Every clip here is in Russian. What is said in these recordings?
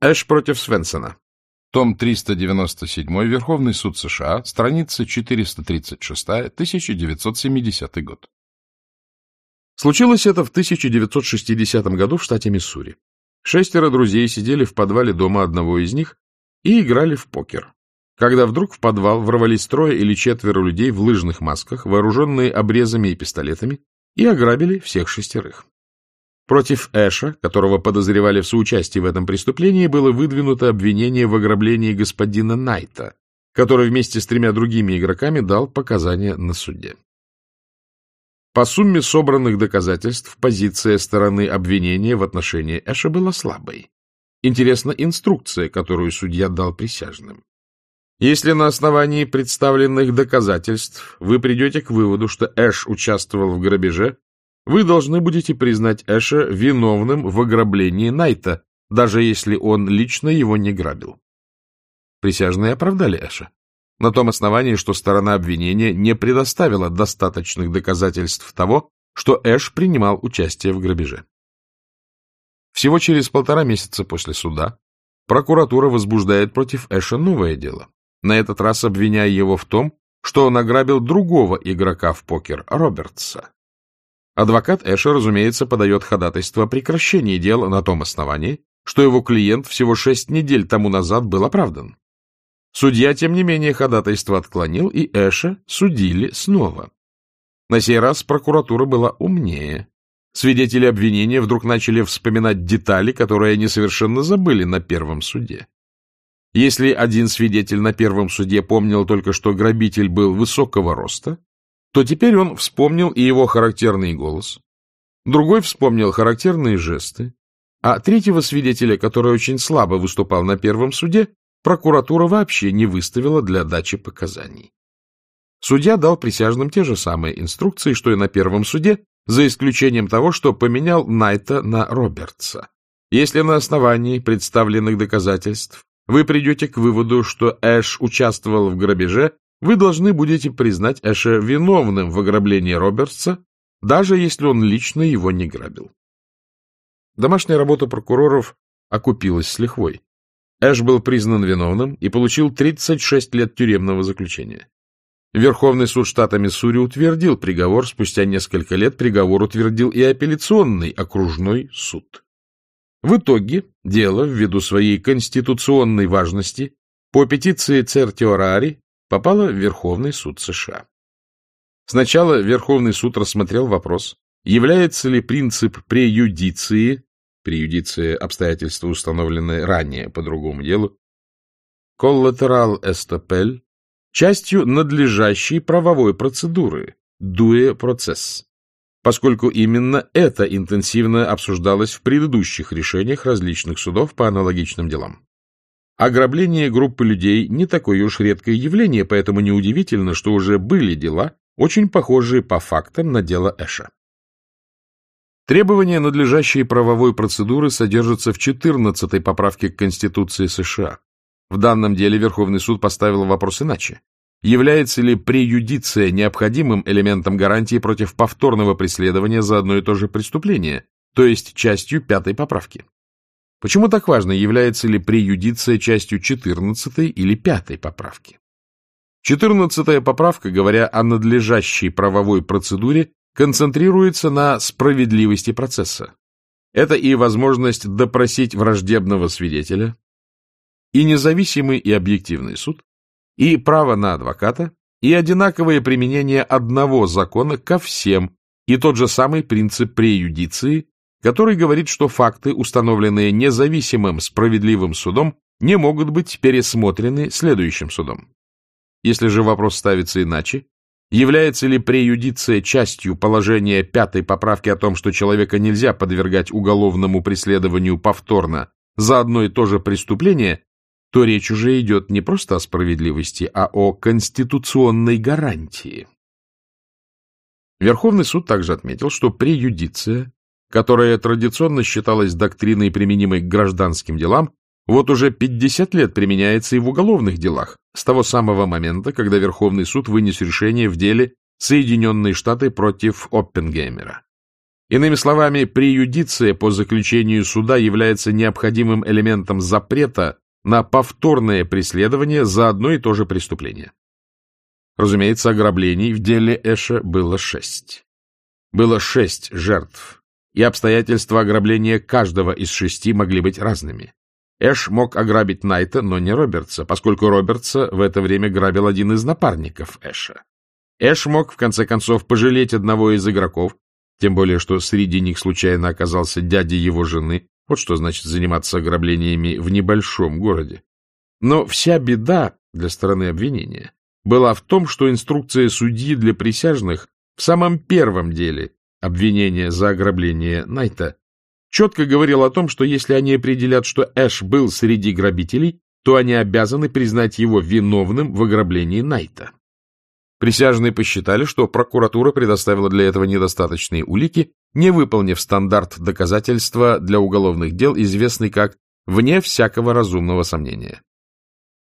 Эш против Свенсона. Том 397, Верховный суд США, страница 436, 1970 год. Случилось это в 1960 году в штате Миссури. Шестеро друзей сидели в подвале дома одного из них и играли в покер. Когда вдруг в подвал ворвались трое или четверо людей в лыжных масках, вооруженные обрезами и пистолетами, и ограбили всех шестерых. Против Эша, которого подозревали в соучастии в этом преступлении, было выдвинуто обвинение в ограблении господина Найта, который вместе с тремя другими игроками дал показания на суде. По сумме собранных доказательств позиция стороны обвинения в отношении Эша была слабой. Интересна инструкция, которую судья дал присяжным. Если на основании представленных доказательств вы придете к выводу, что Эш участвовал в грабеже, вы должны будете признать Эша виновным в ограблении Найта, даже если он лично его не грабил. Присяжные оправдали Эша на том основании, что сторона обвинения не предоставила достаточных доказательств того, что Эш принимал участие в грабеже. Всего через полтора месяца после суда прокуратура возбуждает против Эша новое дело, на этот раз обвиняя его в том, что он ограбил другого игрока в покер, Робертса. Адвокат Эша, разумеется, подает ходатайство о прекращении дела на том основании, что его клиент всего шесть недель тому назад был оправдан. Судья, тем не менее, ходатайство отклонил, и Эша судили снова. На сей раз прокуратура была умнее. Свидетели обвинения вдруг начали вспоминать детали, которые они совершенно забыли на первом суде. Если один свидетель на первом суде помнил только, что грабитель был высокого роста, то теперь он вспомнил и его характерный голос, другой вспомнил характерные жесты, а третьего свидетеля, который очень слабо выступал на первом суде, прокуратура вообще не выставила для дачи показаний. Судья дал присяжным те же самые инструкции, что и на первом суде, за исключением того, что поменял Найта на Робертса. Если на основании представленных доказательств вы придете к выводу, что Эш участвовал в грабеже, вы должны будете признать Эша виновным в ограблении Робертса, даже если он лично его не грабил. Домашняя работа прокуроров окупилась с лихвой. Эш был признан виновным и получил 36 лет тюремного заключения. Верховный суд штата Миссури утвердил приговор, спустя несколько лет приговор утвердил и апелляционный окружной суд. В итоге дело, ввиду своей конституционной важности, по петиции Цертиорари попала в Верховный суд США. Сначала Верховный суд рассмотрел вопрос, является ли принцип преюдиции, преюдиция обстоятельства, установленные ранее по другому делу, коллатерал эстопель, частью надлежащей правовой процедуры, дуэ процесс, поскольку именно это интенсивно обсуждалось в предыдущих решениях различных судов по аналогичным делам. Ограбление группы людей не такое уж редкое явление, поэтому неудивительно, что уже были дела, очень похожие по фактам на дело Эша. Требования надлежащей правовой процедуры содержатся в 14-й поправке к Конституции США. В данном деле Верховный суд поставил вопрос иначе. Является ли преюдиция необходимым элементом гарантии против повторного преследования за одно и то же преступление, то есть частью пятой поправки? Почему так важно, является ли преюдиция частью 14 или 5 поправки? 14 поправка, говоря о надлежащей правовой процедуре, концентрируется на справедливости процесса. Это и возможность допросить враждебного свидетеля, и независимый и объективный суд, и право на адвоката, и одинаковое применение одного закона ко всем, и тот же самый принцип преюдиции, который говорит, что факты, установленные независимым справедливым судом, не могут быть пересмотрены следующим судом. Если же вопрос ставится иначе, является ли преюдиция частью положения пятой поправки о том, что человека нельзя подвергать уголовному преследованию повторно за одно и то же преступление, то речь уже идет не просто о справедливости, а о конституционной гарантии. Верховный суд также отметил, что преюдиция которая традиционно считалась доктриной, применимой к гражданским делам, вот уже 50 лет применяется и в уголовных делах, с того самого момента, когда Верховный суд вынес решение в деле Соединенные Штаты против Оппенгеймера. Иными словами, преюдиция по заключению суда является необходимым элементом запрета на повторное преследование за одно и то же преступление. Разумеется, ограблений в деле Эша было шесть. Было шесть жертв, и обстоятельства ограбления каждого из шести могли быть разными. Эш мог ограбить Найта, но не Робертса, поскольку Робертса в это время грабил один из напарников Эша. Эш мог, в конце концов, пожалеть одного из игроков, тем более, что среди них случайно оказался дядя его жены, вот что значит заниматься ограблениями в небольшом городе. Но вся беда для стороны обвинения была в том, что инструкция судьи для присяжных в самом первом деле обвинения за ограбление Найта четко говорил о том, что если они определят, что Эш был среди грабителей, то они обязаны признать его виновным в ограблении Найта. Присяжные посчитали, что прокуратура предоставила для этого недостаточные улики, не выполнив стандарт доказательства для уголовных дел, известный как «вне всякого разумного сомнения».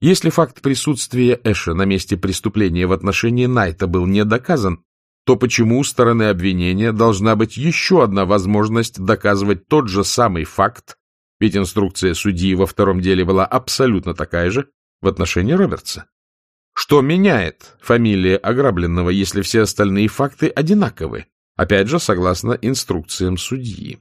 Если факт присутствия Эша на месте преступления в отношении Найта был не доказан, то почему у стороны обвинения должна быть еще одна возможность доказывать тот же самый факт, ведь инструкция судьи во втором деле была абсолютно такая же в отношении Робертса? Что меняет фамилия ограбленного, если все остальные факты одинаковы? Опять же, согласно инструкциям судьи.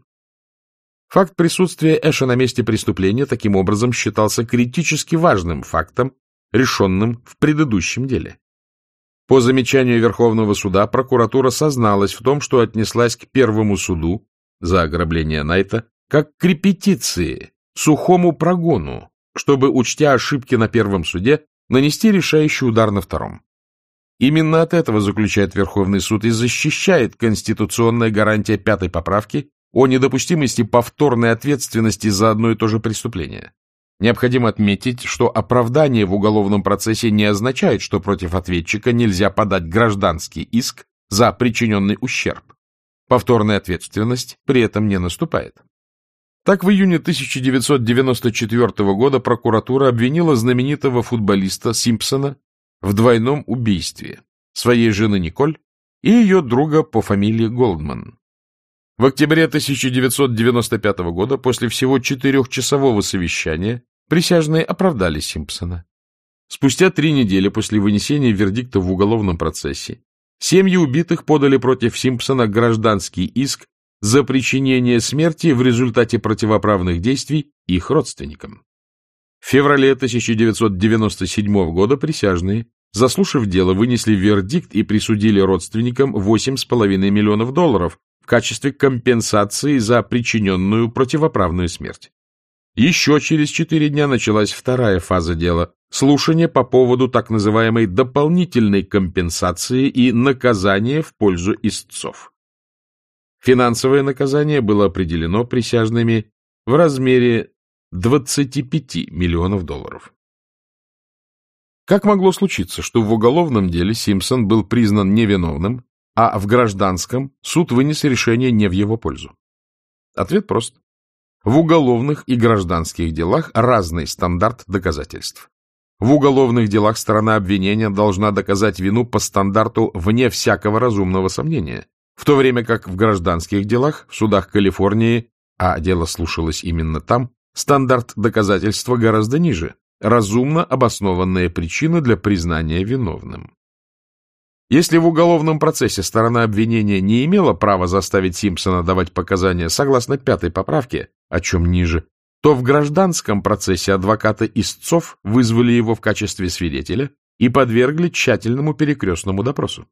Факт присутствия Эша на месте преступления таким образом считался критически важным фактом, решенным в предыдущем деле. По замечанию Верховного суда прокуратура созналась в том, что отнеслась к первому суду за ограбление Найта как к репетиции, сухому прогону, чтобы, учтя ошибки на первом суде, нанести решающий удар на втором. Именно от этого заключает Верховный суд и защищает конституционная гарантия пятой поправки о недопустимости повторной ответственности за одно и то же преступление. Необходимо отметить, что оправдание в уголовном процессе не означает, что против ответчика нельзя подать гражданский иск за причиненный ущерб. Повторная ответственность при этом не наступает. Так, в июне 1994 года прокуратура обвинила знаменитого футболиста Симпсона в двойном убийстве своей жены Николь и ее друга по фамилии Голдман. В октябре 1995 года, после всего четырехчасового совещания, присяжные оправдали Симпсона. Спустя три недели после вынесения вердикта в уголовном процессе семьи убитых подали против Симпсона гражданский иск за причинение смерти в результате противоправных действий их родственникам. В феврале 1997 года присяжные, заслушав дело, вынесли вердикт и присудили родственникам 8,5 миллионов долларов в качестве компенсации за причиненную противоправную смерть. Еще через четыре дня началась вторая фаза дела – слушание по поводу так называемой дополнительной компенсации и наказания в пользу истцов. Финансовое наказание было определено присяжными в размере 25 миллионов долларов. Как могло случиться, что в уголовном деле Симпсон был признан невиновным, а в гражданском суд вынес решение не в его пользу? Ответ прост. В уголовных и гражданских делах разный стандарт доказательств. В уголовных делах сторона обвинения должна доказать вину по стандарту вне всякого разумного сомнения, в то время как в гражданских делах, в судах Калифорнии, а дело слушалось именно там, стандарт доказательства гораздо ниже, разумно обоснованная причина для признания виновным. Если в уголовном процессе сторона обвинения не имела права заставить Симпсона давать показания согласно пятой поправке, о чем ниже, то в гражданском процессе адвокаты истцов вызвали его в качестве свидетеля и подвергли тщательному перекрестному допросу.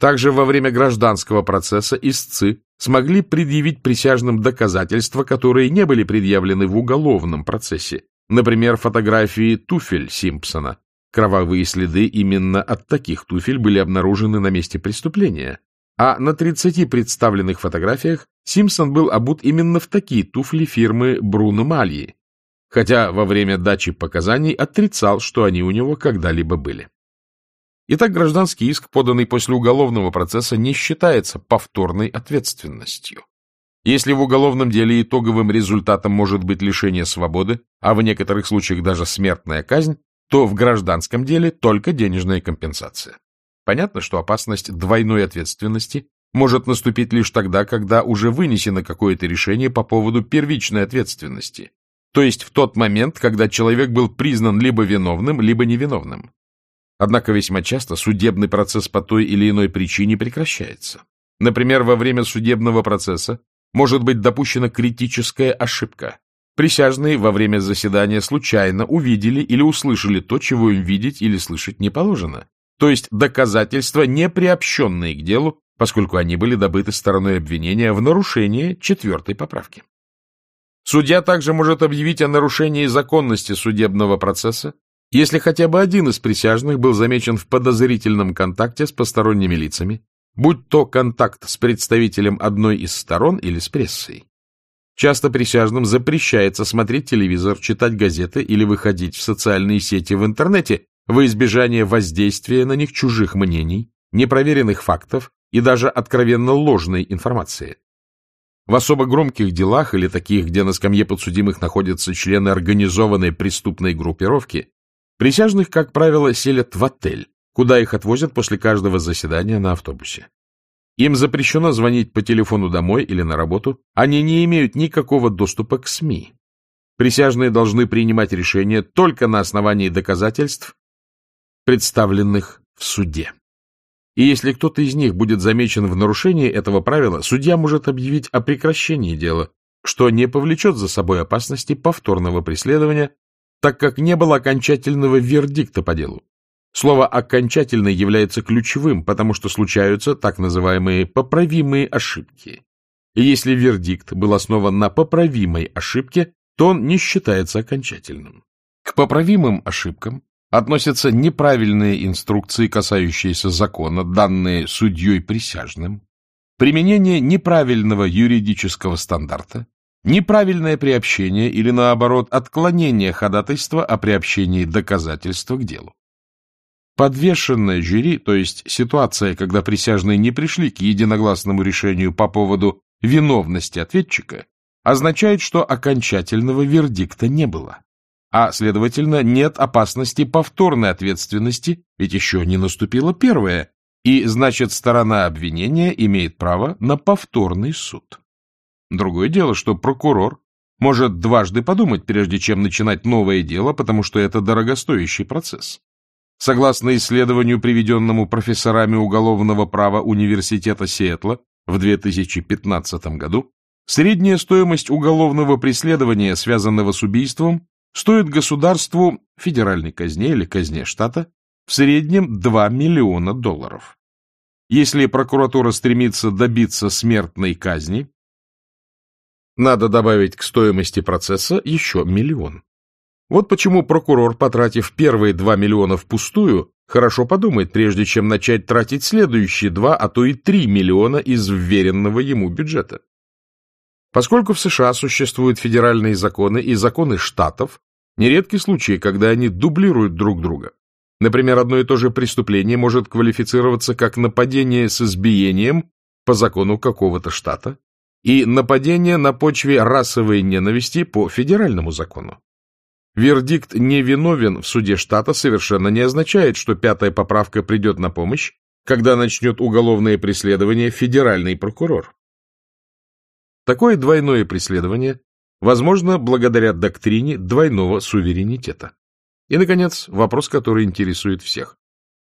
Также во время гражданского процесса истцы смогли предъявить присяжным доказательства, которые не были предъявлены в уголовном процессе, например, фотографии туфель Симпсона. Кровавые следы именно от таких туфель были обнаружены на месте преступления, а на 30 представленных фотографиях Симпсон был обут именно в такие туфли фирмы Бруно Мальи, хотя во время дачи показаний отрицал, что они у него когда-либо были. Итак, гражданский иск, поданный после уголовного процесса, не считается повторной ответственностью. Если в уголовном деле итоговым результатом может быть лишение свободы, а в некоторых случаях даже смертная казнь, то в гражданском деле только денежная компенсация. Понятно, что опасность двойной ответственности может наступить лишь тогда, когда уже вынесено какое-то решение по поводу первичной ответственности, то есть в тот момент, когда человек был признан либо виновным, либо невиновным. Однако весьма часто судебный процесс по той или иной причине прекращается. Например, во время судебного процесса может быть допущена критическая ошибка. Присяжные во время заседания случайно увидели или услышали то, чего им видеть или слышать не положено, то есть доказательства, не приобщенные к делу, поскольку они были добыты стороной обвинения в нарушении четвертой поправки. Судья также может объявить о нарушении законности судебного процесса, если хотя бы один из присяжных был замечен в подозрительном контакте с посторонними лицами, будь то контакт с представителем одной из сторон или с прессой. Часто присяжным запрещается смотреть телевизор, читать газеты или выходить в социальные сети в интернете во избежание воздействия на них чужих мнений, непроверенных фактов и даже откровенно ложной информации. В особо громких делах или таких, где на скамье подсудимых находятся члены организованной преступной группировки, присяжных, как правило, селят в отель, куда их отвозят после каждого заседания на автобусе. Им запрещено звонить по телефону домой или на работу, они не имеют никакого доступа к СМИ. Присяжные должны принимать решения только на основании доказательств, представленных в суде. И если кто-то из них будет замечен в нарушении этого правила, судья может объявить о прекращении дела, что не повлечет за собой опасности повторного преследования, так как не было окончательного вердикта по делу. Слово «окончательно» является ключевым, потому что случаются так называемые поправимые ошибки. И если вердикт был основан на поправимой ошибке, то он не считается окончательным. К поправимым ошибкам относятся неправильные инструкции, касающиеся закона, данные судьей присяжным, применение неправильного юридического стандарта, неправильное приобщение или, наоборот, отклонение ходатайства о приобщении доказательства к делу. Подвешенное жюри, то есть ситуация, когда присяжные не пришли к единогласному решению по поводу виновности ответчика, означает, что окончательного вердикта не было а, следовательно, нет опасности повторной ответственности, ведь еще не наступила первая, и, значит, сторона обвинения имеет право на повторный суд. Другое дело, что прокурор может дважды подумать, прежде чем начинать новое дело, потому что это дорогостоящий процесс. Согласно исследованию, приведенному профессорами уголовного права Университета Сиэтла в 2015 году, средняя стоимость уголовного преследования, связанного с убийством, стоит государству, федеральной казне или казне штата, в среднем 2 миллиона долларов. Если прокуратура стремится добиться смертной казни, надо добавить к стоимости процесса еще миллион. Вот почему прокурор, потратив первые 2 миллиона впустую, хорошо подумает, прежде чем начать тратить следующие 2, а то и 3 миллиона из вверенного ему бюджета. Поскольку в США существуют федеральные законы и законы штатов, нередки случаи, когда они дублируют друг друга. Например, одно и то же преступление может квалифицироваться как нападение с избиением по закону какого-то штата и нападение на почве расовой ненависти по федеральному закону. Вердикт «невиновен» в суде штата совершенно не означает, что пятая поправка придет на помощь, когда начнет уголовное преследование федеральный прокурор. Такое двойное преследование возможно благодаря доктрине двойного суверенитета. И, наконец, вопрос, который интересует всех.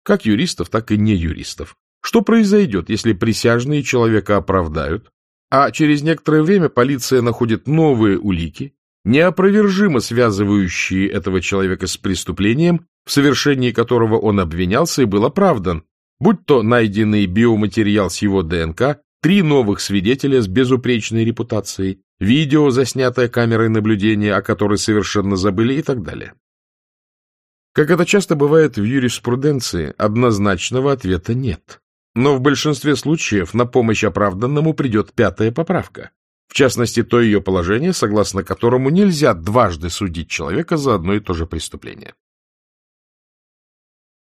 Как юристов, так и не юристов. Что произойдет, если присяжные человека оправдают, а через некоторое время полиция находит новые улики, неопровержимо связывающие этого человека с преступлением, в совершении которого он обвинялся и был оправдан, будь то найденный биоматериал с его ДНК три новых свидетеля с безупречной репутацией, видео, заснятое камерой наблюдения, о которой совершенно забыли и так далее. Как это часто бывает в юриспруденции, однозначного ответа нет. Но в большинстве случаев на помощь оправданному придет пятая поправка, в частности, то ее положение, согласно которому нельзя дважды судить человека за одно и то же преступление.